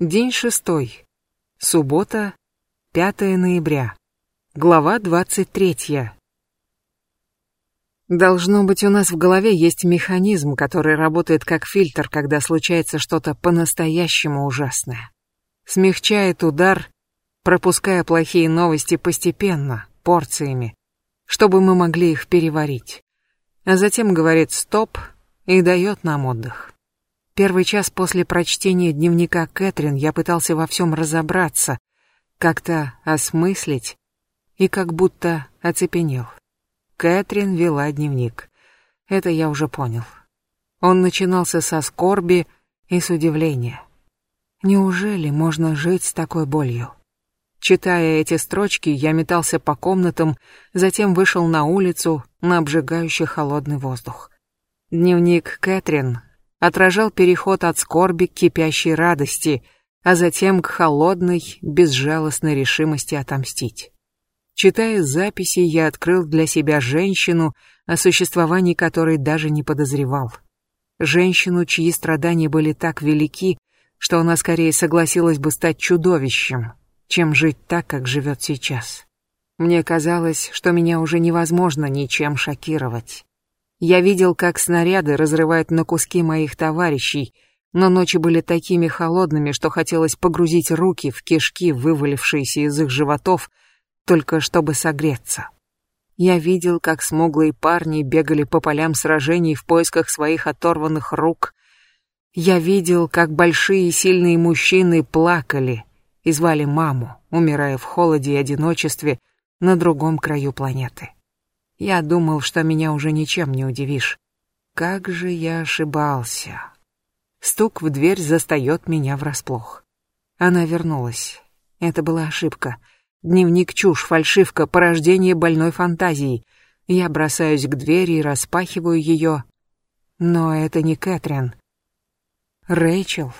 День шестой. Суббота, 5 ноября. Глава 23. Должно быть, у нас в голове есть механизм, который работает как фильтр, когда случается что-то по-настоящему ужасное. Смягчает удар, пропуская плохие новости постепенно, порциями, чтобы мы могли их переварить. А затем говорит «стоп» и дает нам отдых. Первый час после прочтения дневника Кэтрин я пытался во всем разобраться, как-то осмыслить и как будто оцепенел. Кэтрин вела дневник. Это я уже понял. Он начинался со скорби и с удивления. Неужели можно жить с такой болью? Читая эти строчки, я метался по комнатам, затем вышел на улицу на обжигающий холодный воздух. Дневник Кэтрин отражал переход от скорби к кипящей радости, а затем к холодной, безжалостной решимости отомстить. Читая записи, я открыл для себя женщину, о существовании которой даже не подозревал. Женщину, чьи страдания были так велики, что она скорее согласилась бы стать чудовищем, чем жить так, как живет сейчас. Мне казалось, что меня уже невозможно ничем шокировать. Я видел, как снаряды разрывают на куски моих товарищей, но ночи были такими холодными, что хотелось погрузить руки в кишки, вывалившиеся из их животов, только чтобы согреться. Я видел, как смуглые парни бегали по полям сражений в поисках своих оторванных рук. Я видел, как большие и сильные мужчины плакали и звали маму, умирая в холоде и одиночестве на другом краю планеты. Я думал, что меня уже ничем не удивишь. Как же я ошибался. Стук в дверь застает меня врасплох. Она вернулась. Это была ошибка. Дневник чушь, фальшивка, порождение больной фантазии. Я бросаюсь к двери и распахиваю ее. Но это не Кэтрин. Рэйчел,